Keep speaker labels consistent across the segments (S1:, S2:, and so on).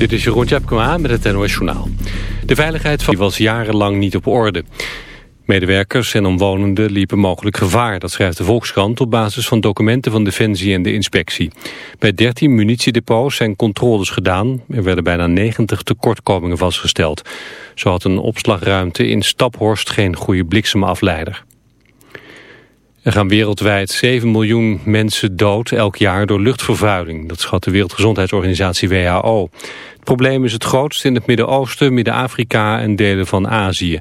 S1: Dit is Jeroen Tjepkema met het NOS Journaal. De veiligheid van was jarenlang niet op orde. Medewerkers en omwonenden liepen mogelijk gevaar, dat schrijft de Volkskrant op basis van documenten van Defensie en de inspectie. Bij 13 munitiedepots zijn controles gedaan. Er werden bijna 90 tekortkomingen vastgesteld. Zo had een opslagruimte in Staphorst geen goede bliksemafleider. Er gaan wereldwijd 7 miljoen mensen dood elk jaar door luchtvervuiling. Dat schat de Wereldgezondheidsorganisatie WHO. Het probleem is het grootst in het Midden-Oosten, Midden-Afrika en delen van Azië.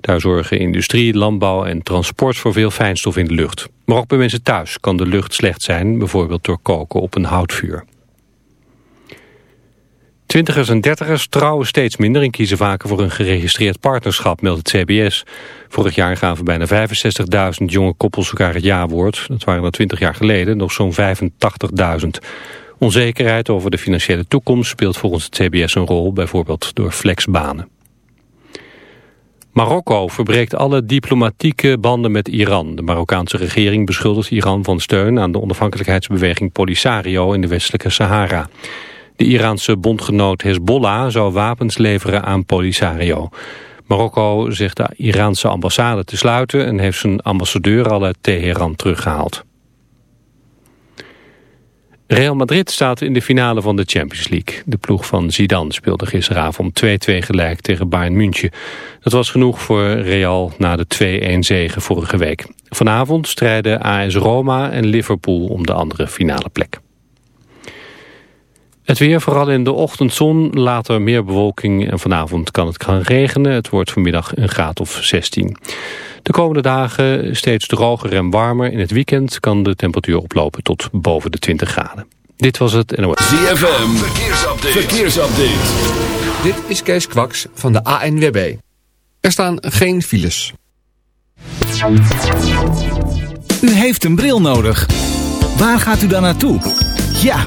S1: Daar zorgen industrie, landbouw en transport voor veel fijnstof in de lucht. Maar ook bij mensen thuis kan de lucht slecht zijn, bijvoorbeeld door koken op een houtvuur. Twintigers en dertigers trouwen steeds minder en kiezen vaker voor een geregistreerd partnerschap, meldt het CBS. Vorig jaar gaven bijna 65.000 jonge koppels elkaar het jaarwoord. Dat waren al 20 jaar geleden nog zo'n 85.000. Onzekerheid over de financiële toekomst speelt volgens het CBS een rol, bijvoorbeeld door flexbanen. Marokko verbreekt alle diplomatieke banden met Iran. De Marokkaanse regering beschuldigt Iran van steun aan de onafhankelijkheidsbeweging Polisario in de westelijke Sahara. De Iraanse bondgenoot Hezbollah zou wapens leveren aan Polisario. Marokko zegt de Iraanse ambassade te sluiten en heeft zijn ambassadeur al uit Teheran teruggehaald. Real Madrid staat in de finale van de Champions League. De ploeg van Zidane speelde gisteravond 2-2 gelijk tegen Bayern München. Dat was genoeg voor Real na de 2-1 zege vorige week. Vanavond strijden AS Roma en Liverpool om de andere finale plek. Het weer, vooral in de ochtendzon, later meer bewolking en vanavond kan het gaan regenen. Het wordt vanmiddag een graad of 16. De komende dagen steeds droger en warmer. In het weekend kan de temperatuur oplopen tot boven de 20 graden. Dit was het NOS.
S2: ZFM, verkeersupdate. verkeersupdate.
S3: Dit is Kees Kwaks van de ANWB. Er staan geen files.
S4: U heeft een bril nodig. Waar gaat u dan naartoe? Ja,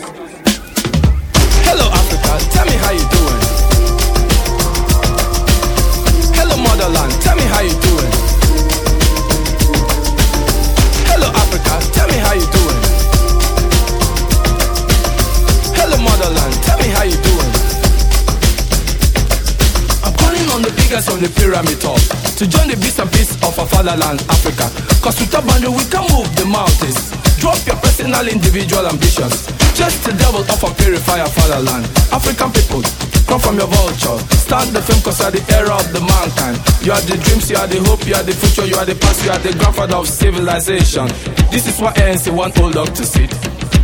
S5: The pyramid top to join the beast and peace of our fatherland, Africa. Cause with a boundary we can move the mountains. Drop your personal, individual ambitions. Just the devil of a purifier fatherland. African people, come from your vulture. Start the film cause you are the era of the mankind. You are the dreams, you are the hope, you are the future, you are the past, you are the grandfather of civilization. This is why ANC want old dog to sit.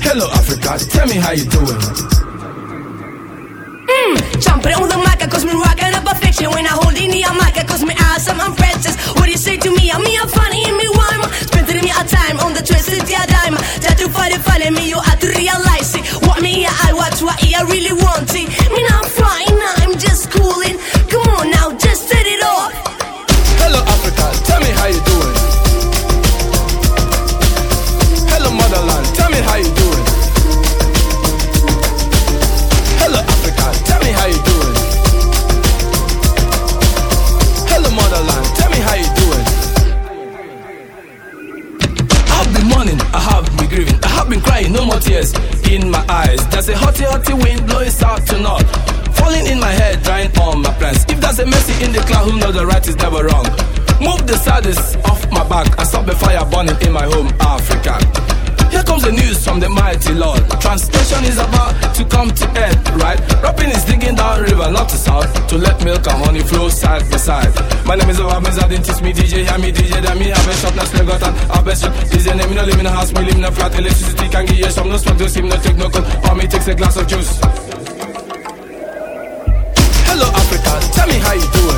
S5: Hello, Africa, tell me how you doing.
S6: Mm, jumping on the mic, cause me rocking up a fiction. When I hold in the mic, cause me awesome, I'm princess. What do you say to me? I'm me, I'm funny, and me rhyme Spending me a time on the twisted yeah dime. Try to find it, find me, you have to realize it. What me, I watch, what I really want it. Me not flying, I'm just cooling. Come on now, just set it off.
S5: Hello, Africa, tell me how you in the cloud, who knows the right is never wrong. Move the saddest off my back and stop the fire burning in my home, Africa. Here comes the news from the mighty Lord. Translation is about to come to end, right? Rapping is digging down river, not to south, to let milk and honey flow side by side. My name is Obamiz, I didn't teach me DJ, hear me DJ, then me have a shop, now slave got an have a shop. DJ name, me no live in a house, me live in a flat, electricity can give you some, no smoke, no steam, no take no cold, or me takes a glass of juice. Tell me how you do Hello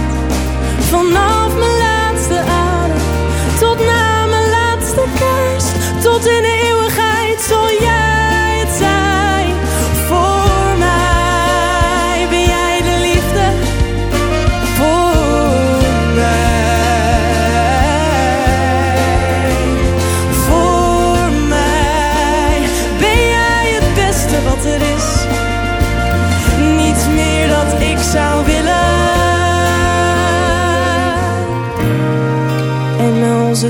S7: Vanaf mijn laatste adem tot na mijn laatste kerst. Tot in de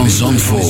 S2: Van Zandvoort.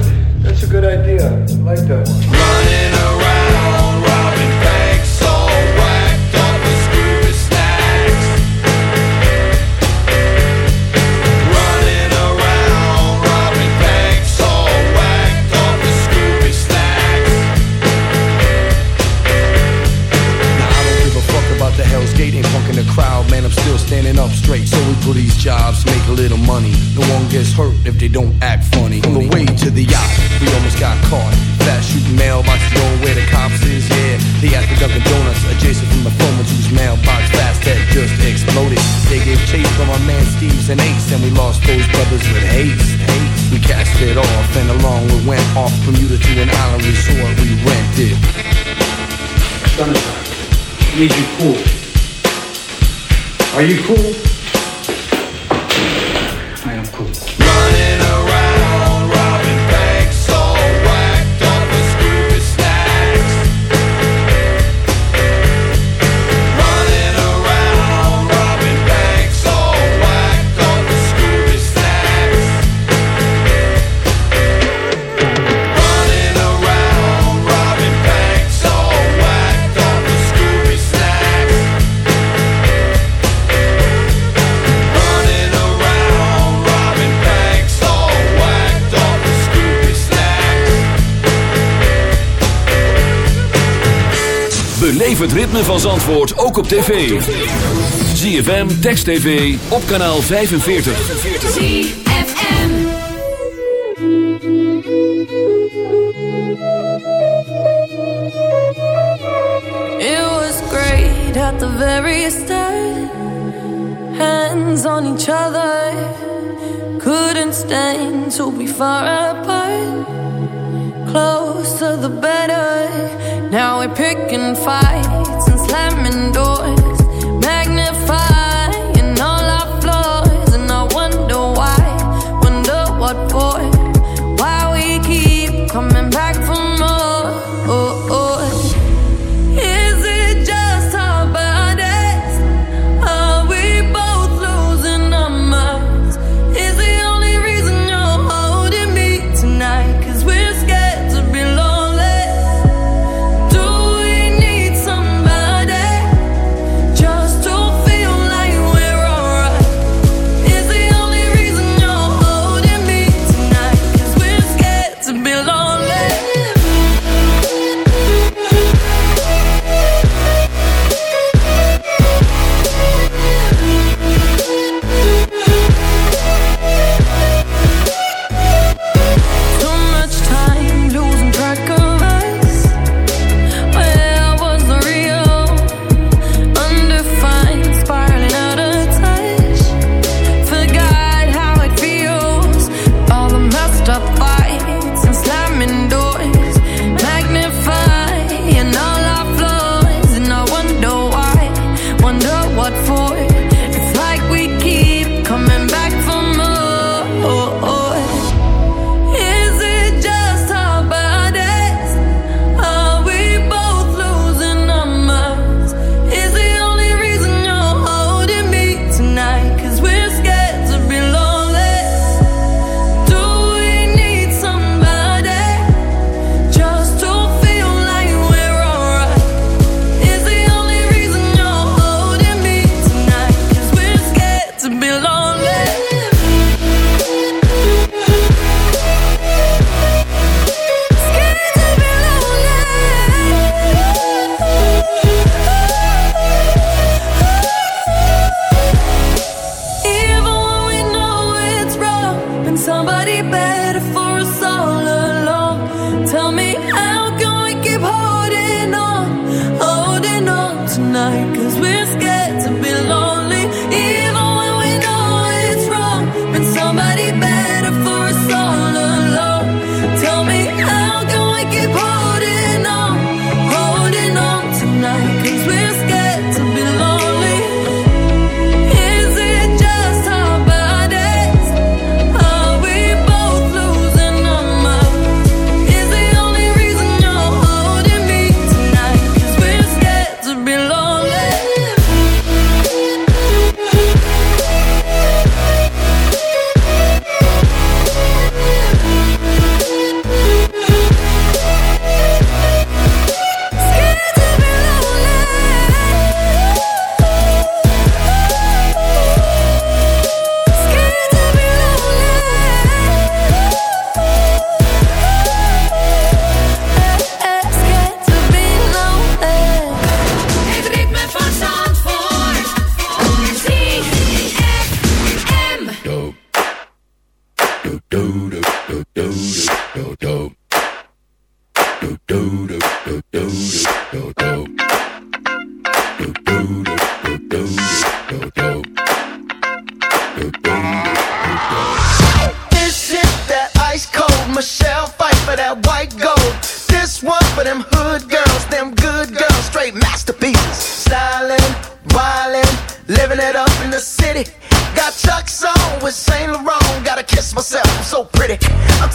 S8: Running around, robbing banks, all whacked up snacks. Running around, robbing banks, all whacked up snacks.
S9: Now I don't give a fuck about the Hell's Gate, punking the crowd, man. I'm still standing up straight. So do these jobs, make a little money. No one gets hurt if they don't act funny. On the way to the yacht, we almost got caught. Fast shooting mailboxes, knowing where the cops is, yeah. They asked the Dunkin' Donuts, adjacent from the phone, whose mailbox fast had just exploded. They gave chase from our man Steve's and Ace, and we lost those brothers with haste. We cast it off, and along we went off Bermuda to an island resort we rented.
S10: Sunshine, need you cool. Are you cool?
S2: ritme van Zandvoort ook op tv. ZFM, Text TV, op kanaal 45.
S11: ZFM
S7: It was great at the very start. Hands on each other. Couldn't stand to be far apart. To the better. Now we're picking
S12: fight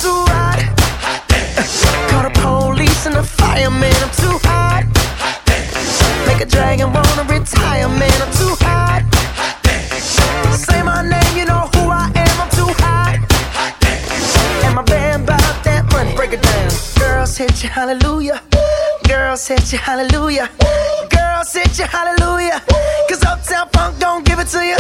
S12: too hot. hot police and fireman, I'm too hot. hot
S13: Make a dragon wanna retire, man, I'm too hot. hot Say my name, you know who I am, I'm too hot. And my band about that money, break it down. Girls hit you, hallelujah. Girls hit you, hallelujah. Girls hit you, hallelujah. Cause Uptown Funk don't give it to you.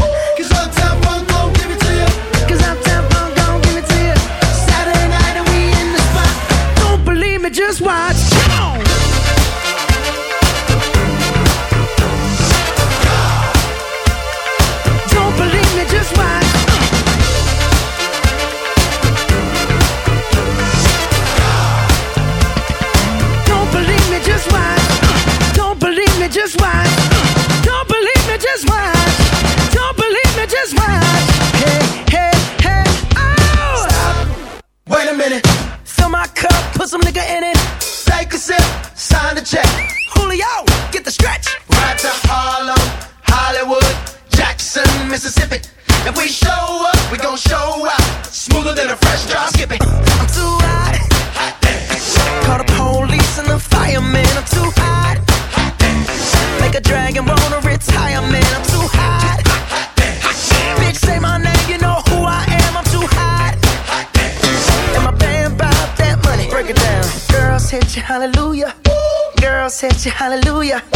S13: hallelujah.